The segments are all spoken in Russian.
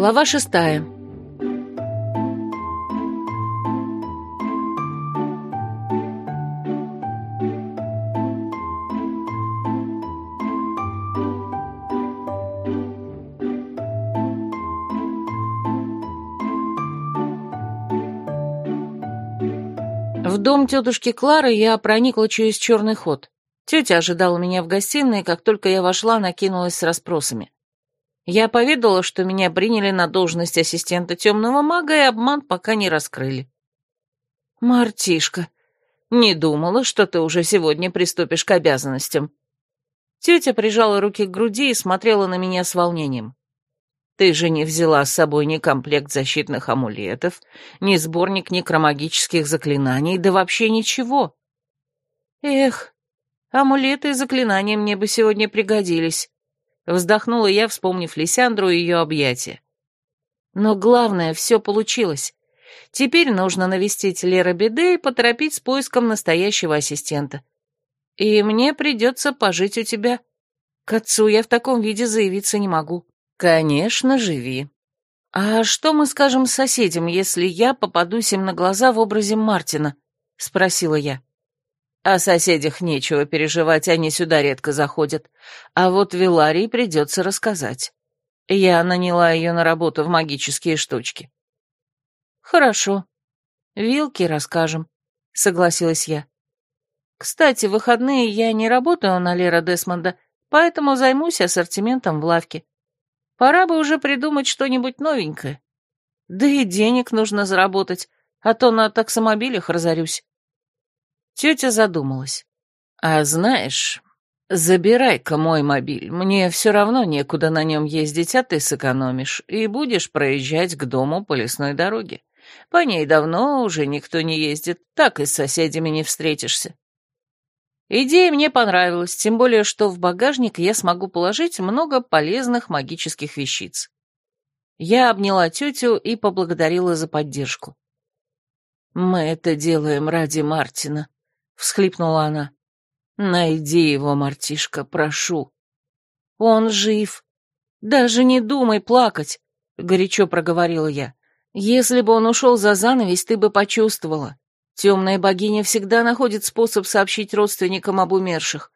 Глава шестая. В дом тетушки Клары я проникла через черный ход. Тетя ожидала меня в гостиной, и как только я вошла, накинулась с расспросами. Я поведала, что меня приняли на должность ассистента темного мага, и обман пока не раскрыли. «Мартишка, не думала, что ты уже сегодня приступишь к обязанностям». Тетя прижала руки к груди и смотрела на меня с волнением. «Ты же не взяла с собой ни комплект защитных амулетов, ни сборник некромагических заклинаний, да вообще ничего». «Эх, амулеты и заклинания мне бы сегодня пригодились», Вздохнула я, вспомнив Лисяндру и ее объятия. Но главное, все получилось. Теперь нужно навестить Лера Беде и поторопить с поиском настоящего ассистента. И мне придется пожить у тебя. К отцу я в таком виде заявиться не могу. Конечно, живи. А что мы скажем соседям, если я попадусь им на глаза в образе Мартина? Спросила я. О соседях нечего переживать, они сюда редко заходят. А вот Виларии придется рассказать. Я наняла ее на работу в магические штучки. Хорошо. Вилки расскажем, согласилась я. Кстати, в выходные я не работаю на Лера Десмонда, поэтому займусь ассортиментом в лавке. Пора бы уже придумать что-нибудь новенькое. Да и денег нужно заработать, а то на таксомобилях разорюсь. Тетя задумалась. «А знаешь, забирай-ка мой мобиль, мне все равно некуда на нем ездить, а ты сэкономишь, и будешь проезжать к дому по лесной дороге. По ней давно уже никто не ездит, так и с соседями не встретишься». Идея мне понравилась, тем более, что в багажник я смогу положить много полезных магических вещиц. Я обняла тетю и поблагодарила за поддержку. «Мы это делаем ради Мартина», всхлипнула она. «Найди его, мартишка, прошу». «Он жив. Даже не думай плакать», — горячо проговорила я. «Если бы он ушел за занавес, ты бы почувствовала. Темная богиня всегда находит способ сообщить родственникам об умерших».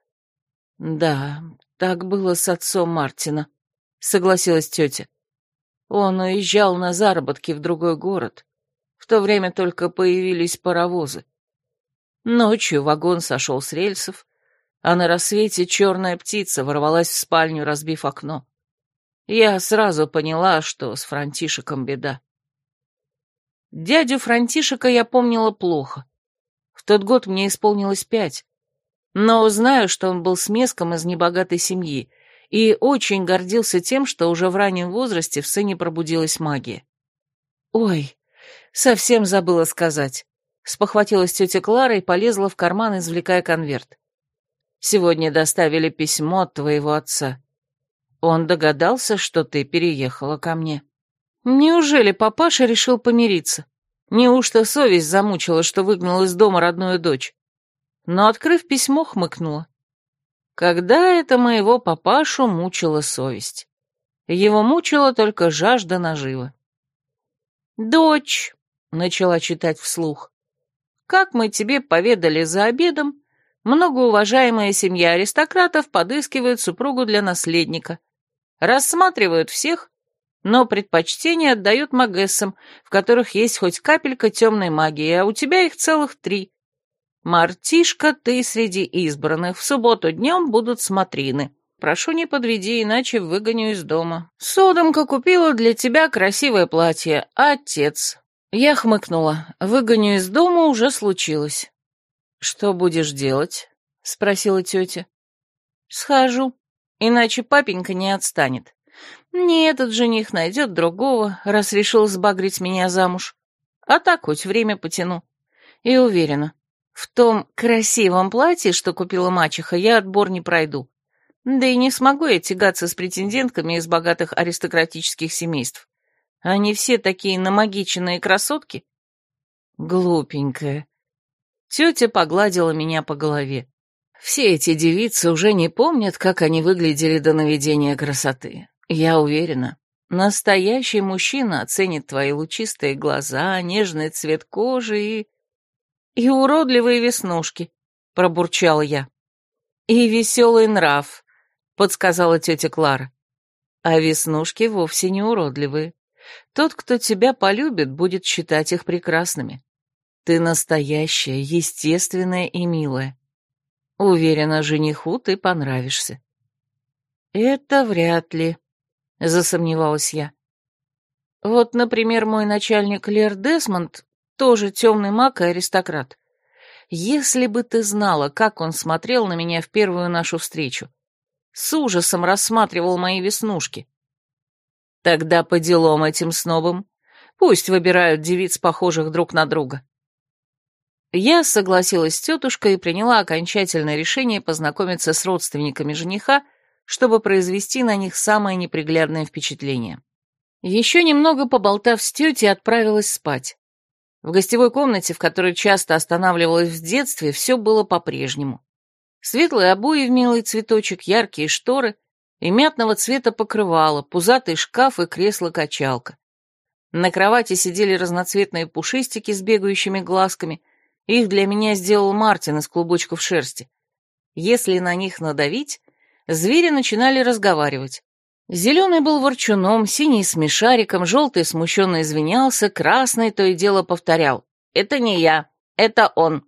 «Да, так было с отцом Мартина», — согласилась тетя. «Он уезжал на заработки в другой город. В то время только появились паровозы. Ночью вагон сошел с рельсов, а на рассвете черная птица ворвалась в спальню, разбив окно. Я сразу поняла, что с Франтишеком беда. Дядю Франтишека я помнила плохо. В тот год мне исполнилось пять, но знаю, что он был смеском из небогатой семьи и очень гордился тем, что уже в раннем возрасте в сыне пробудилась магия. Ой, совсем забыла сказать. Спохватилась тетя Клара и полезла в карман, извлекая конверт. «Сегодня доставили письмо от твоего отца. Он догадался, что ты переехала ко мне». Неужели папаша решил помириться? Неужто совесть замучила, что выгнал из дома родную дочь? Но, открыв письмо, хмыкнула. Когда это моего папашу мучила совесть? Его мучила только жажда нажива. «Дочь», — начала читать вслух, как мы тебе поведали за обедом, многоуважаемая семья аристократов подыскивает супругу для наследника. Рассматривают всех, но предпочтение отдают магессам, в которых есть хоть капелька темной магии, а у тебя их целых три. Мартишка, ты среди избранных, в субботу днем будут смотрины. Прошу, не подведи, иначе выгоню из дома. Содомка купила для тебя красивое платье. Отец. Я хмыкнула. Выгоню из дома уже случилось. «Что будешь делать?» — спросила тетя. «Схожу, иначе папенька не отстанет. Не этот жених найдет другого, раз решил сбагрить меня замуж. А так хоть время потяну. И уверена, в том красивом платье, что купила мачеха, я отбор не пройду. Да и не смогу я тягаться с претендентками из богатых аристократических семейств. Они все такие намагиченные красотки. Глупенькая. Тетя погладила меня по голове. Все эти девицы уже не помнят, как они выглядели до наведения красоты. Я уверена. Настоящий мужчина оценит твои лучистые глаза, нежный цвет кожи и... и уродливые веснушки, пробурчала я. И веселый нрав, подсказала тетя Клара. А веснушки вовсе не уродливые. Тот, кто тебя полюбит, будет считать их прекрасными. Ты настоящая, естественная и милая. Уверена, жениху ты понравишься. Это вряд ли, засомневалась я. Вот, например, мой начальник Лер Десмонд, тоже темный маг и аристократ. Если бы ты знала, как он смотрел на меня в первую нашу встречу. С ужасом рассматривал мои веснушки. Тогда по делам этим снобам. Пусть выбирают девиц, похожих друг на друга. Я согласилась с тетушкой и приняла окончательное решение познакомиться с родственниками жениха, чтобы произвести на них самое неприглядное впечатление. Еще немного поболтав с тетей, отправилась спать. В гостевой комнате, в которой часто останавливалась в детстве, все было по-прежнему. Светлые обои в милый цветочек, яркие шторы, и мятного цвета покрывало, пузатый шкаф и кресло-качалка. На кровати сидели разноцветные пушистики с бегающими глазками, их для меня сделал Мартин из клубочков шерсти. Если на них надавить, звери начинали разговаривать. Зеленый был ворчуном, синий смешариком, желтый смущенно извинялся, красный то и дело повторял. «Это не я, это он».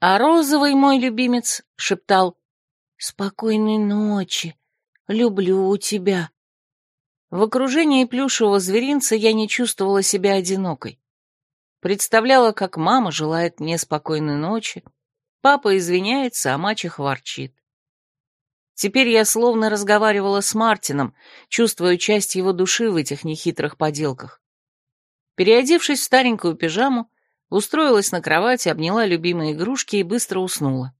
А розовый мой любимец шептал «Спокойной ночи, Люблю тебя». В окружении плюшевого зверинца я не чувствовала себя одинокой. Представляла, как мама желает мне спокойной ночи, папа извиняется, а мачеха ворчит. Теперь я словно разговаривала с Мартином, чувствуя часть его души в этих нехитрых поделках. Переодевшись в старенькую пижаму, устроилась на кровати, обняла любимые игрушки и быстро уснула.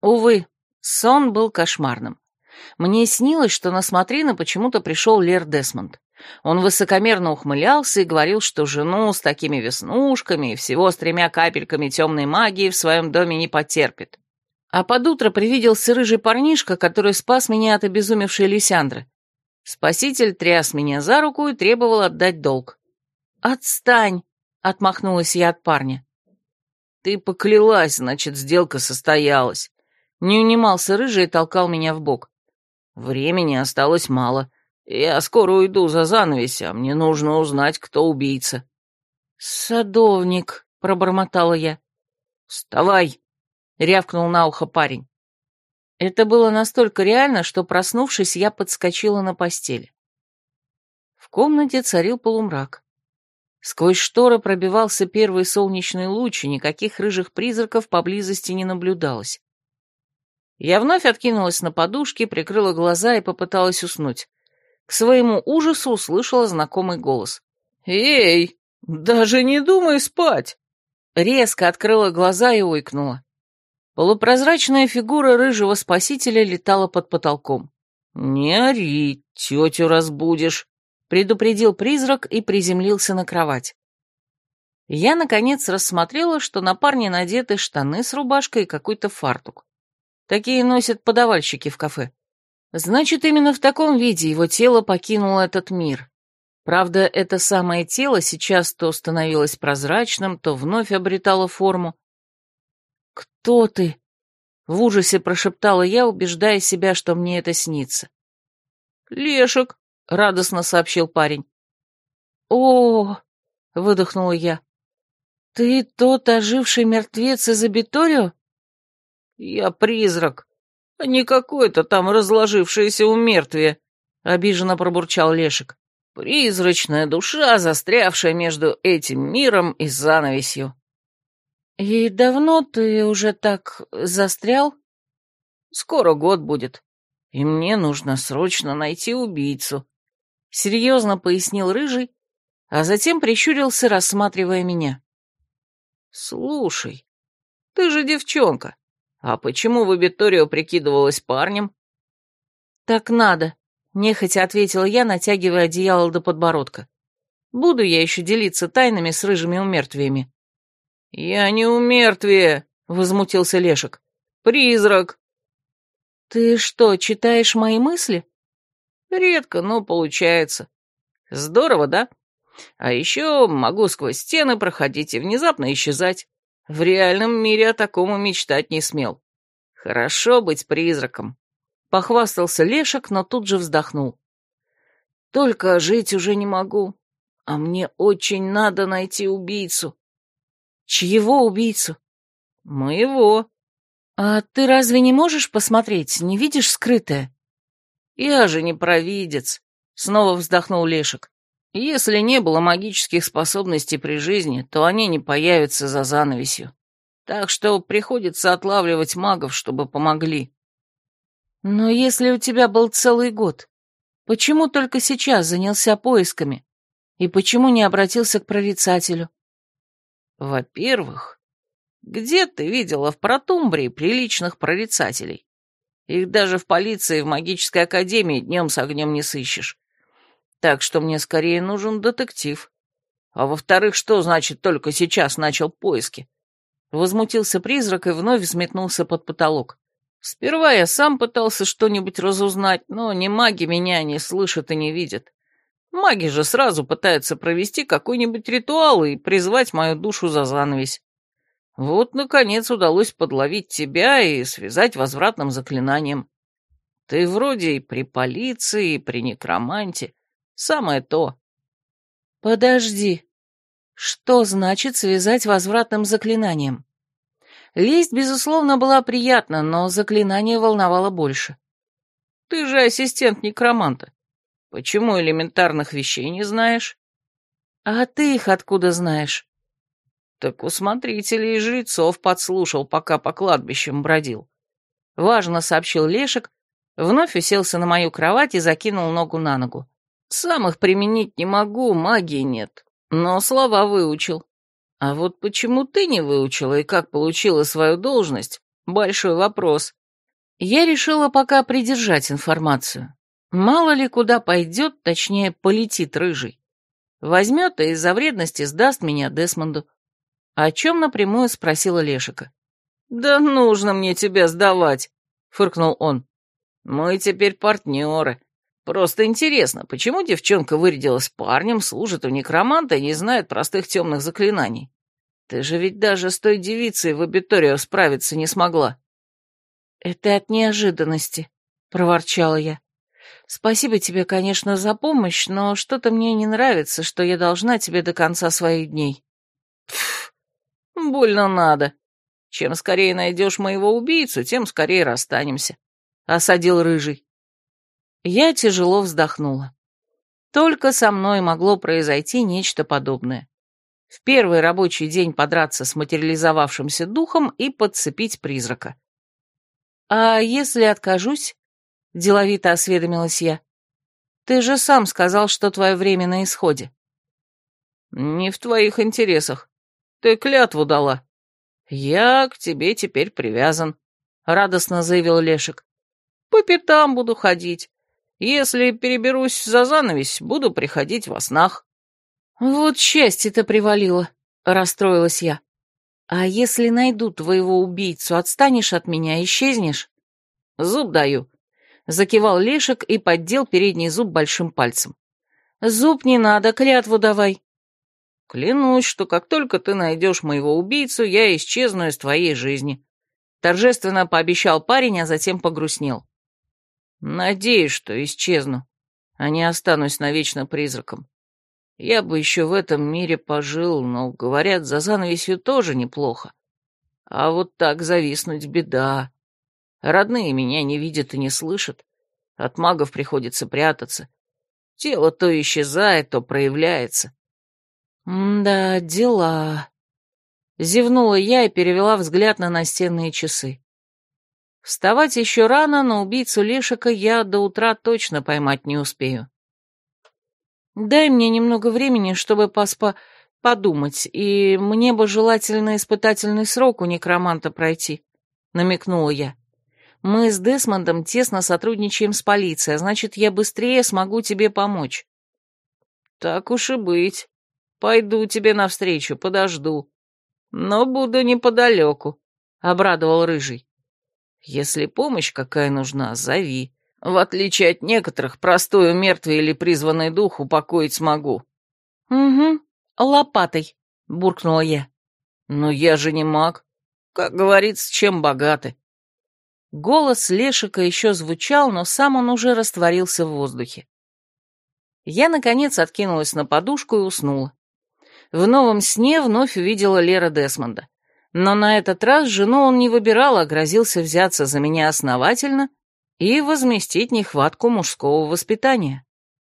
Увы, сон был кошмарным. Мне снилось, что на смотрины почему-то пришел Лер Десмонд. Он высокомерно ухмылялся и говорил, что жену с такими веснушками и всего с тремя капельками темной магии в своем доме не потерпит. А под утро привиделся рыжий парнишка, который спас меня от обезумевшей Лисяндры. Спаситель тряс меня за руку и требовал отдать долг. «Отстань!» — отмахнулась я от парня. «Ты поклялась, значит, сделка состоялась». Не унимался рыжий и толкал меня в бок. Времени осталось мало. Я скоро уйду за занавесь, а мне нужно узнать, кто убийца. «Садовник», — пробормотала я. «Вставай!» — рявкнул на ухо парень. Это было настолько реально, что, проснувшись, я подскочила на постели. В комнате царил полумрак. Сквозь шторы пробивался первый солнечный луч, и никаких рыжих призраков поблизости не наблюдалось. Я вновь откинулась на подушке, прикрыла глаза и попыталась уснуть. К своему ужасу услышала знакомый голос. «Эй, даже не думай спать!» Резко открыла глаза и ойкнула. Полупрозрачная фигура рыжего спасителя летала под потолком. «Не ори, тетю разбудишь», — предупредил призрак и приземлился на кровать. Я, наконец, рассмотрела, что на парне надеты штаны с рубашкой и какой-то фартук. Такие носят подавальщики в кафе. Значит, именно в таком виде его тело покинуло этот мир. Правда, это самое тело сейчас то становилось прозрачным, то вновь обретало форму. «Кто ты?» — в ужасе прошептала я, убеждая себя, что мне это снится. «Лешек», — радостно сообщил парень. «О!» — выдохнула я. «Ты тот оживший мертвец из Абиторио?» «Я призрак, а не какое-то там разложившееся умертвие», — обиженно пробурчал Лешек. «Призрачная душа, застрявшая между этим миром и занавесью». «И давно ты уже так застрял?» «Скоро год будет, и мне нужно срочно найти убийцу», — серьезно пояснил Рыжий, а затем прищурился, рассматривая меня. «Слушай, ты же девчонка. «А почему вы, Викторио, прикидывалась парнем?» «Так надо», — нехотя ответила я, натягивая одеяло до подбородка. «Буду я еще делиться тайнами с рыжими умертвиями». «Я не умертвие», — возмутился Лешек. «Призрак». «Ты что, читаешь мои мысли?» «Редко, но получается. Здорово, да? А еще могу сквозь стены проходить и внезапно исчезать. В реальном мире о таком и мечтать не смел. Хорошо быть призраком. Похвастался Лешек, но тут же вздохнул. Только жить уже не могу. А мне очень надо найти убийцу. Чьего убийцу? Моего. А ты разве не можешь посмотреть, не видишь скрытое? Я же не провидец. Снова вздохнул Лешек. Если не было магических способностей при жизни, то они не появятся за занавесью. Так что приходится отлавливать магов, чтобы помогли. Но если у тебя был целый год, почему только сейчас занялся поисками? И почему не обратился к прорицателю? Во-первых, где ты видела в Протумбрии приличных прорицателей? Их даже в полиции и в магической академии днем с огнем не сыщешь. Так что мне скорее нужен детектив. А во-вторых, что значит только сейчас начал поиски? Возмутился призрак и вновь взметнулся под потолок. Сперва я сам пытался что-нибудь разузнать, но ни маги меня не слышат и не видят. Маги же сразу пытаются провести какой-нибудь ритуал и призвать мою душу за занавесь. Вот, наконец, удалось подловить тебя и связать возвратным заклинанием. Ты вроде и при полиции, и при некроманте. Самое то. Подожди. Что значит связать возвратным заклинанием? Лесть, безусловно, была приятна, но заклинание волновало больше. Ты же ассистент некроманта. Почему элементарных вещей не знаешь? А ты их откуда знаешь? Так у смотрителей и жрецов подслушал, пока по кладбищам бродил. Важно сообщил Лешек, вновь уселся на мою кровать и закинул ногу на ногу. Сам их применить не могу, магии нет, но слова выучил. А вот почему ты не выучила и как получила свою должность — большой вопрос. Я решила пока придержать информацию. Мало ли куда пойдет, точнее, полетит рыжий. Возьмет и из-за вредности сдаст меня Десмонду. О чем напрямую спросила Лешика. «Да нужно мне тебя сдавать», — фыркнул он. «Мы теперь партнеры. Просто интересно, почему девчонка вырядилась парнем, служит у некроманта и не знает простых темных заклинаний? Ты же ведь даже с той девицей в абиторию справиться не смогла». «Это от неожиданности», — проворчала я. Спасибо тебе, конечно, за помощь, но что-то мне не нравится, что я должна тебе до конца своих дней. Пф, больно надо. Чем скорее найдешь моего убийцу, тем скорее расстанемся. Осадил рыжий. Я тяжело вздохнула. Только со мной могло произойти нечто подобное. В первый рабочий день подраться с материализовавшимся духом и подцепить призрака. А если откажусь? — деловито осведомилась я. «Ты же сам сказал, что твое время на исходе». «Не в твоих интересах. Ты клятву дала. Я к тебе теперь привязан», — радостно заявил Лешек. «По пятам буду ходить. Если переберусь за занавесь, буду приходить во снах». «Вот счастье-то привалило», — расстроилась я. «А если найду твоего убийцу, отстанешь от меня, исчезнешь?» «Зуб даю. Закивал Лешек и поддел передний зуб большим пальцем. «Зуб не надо, клятву давай». «Клянусь, что как только ты найдешь моего убийцу, я исчезну из твоей жизни», — торжественно пообещал парень, а затем погрустнел. «Надеюсь, что исчезну, а не останусь навечно призраком. Я бы еще в этом мире пожил, но, говорят, за занавесью тоже неплохо. А вот так зависнуть беда. Родные меня не видят и не слышат. От магов приходится прятаться. Тело то исчезает, то проявляется. «Да, дела...» Зевнула я и перевела взгляд на настенные часы. Вставать еще рано, но убийцу Лешика я до утра точно поймать не успею. Дай мне немного времени, чтобы поспа... подумать, и мне бы желательно испытательный срок у некроманта пройти, — намекнула я. Мы с Десмондом тесно сотрудничаем с полицией, а значит, я быстрее смогу тебе помочь». «Так уж и быть. Пойду тебе навстречу, подожду. Но буду неподалеку», — обрадовал Рыжий. «Если помощь какая нужна, зови. В отличие от некоторых, простую мертвый или призванный дух упокоить смогу». «Угу, лопатой», — буркнула я. «Но я же не маг. Как говорится, чем богаты». Голос Лешика еще звучал, но сам он уже растворился в воздухе. Я, наконец, откинулась на подушку и уснула. В новом сне вновь увидела Лера Десмонда. Но на этот раз жену он не выбирал, а грозился взяться за меня основательно и возместить нехватку мужского воспитания.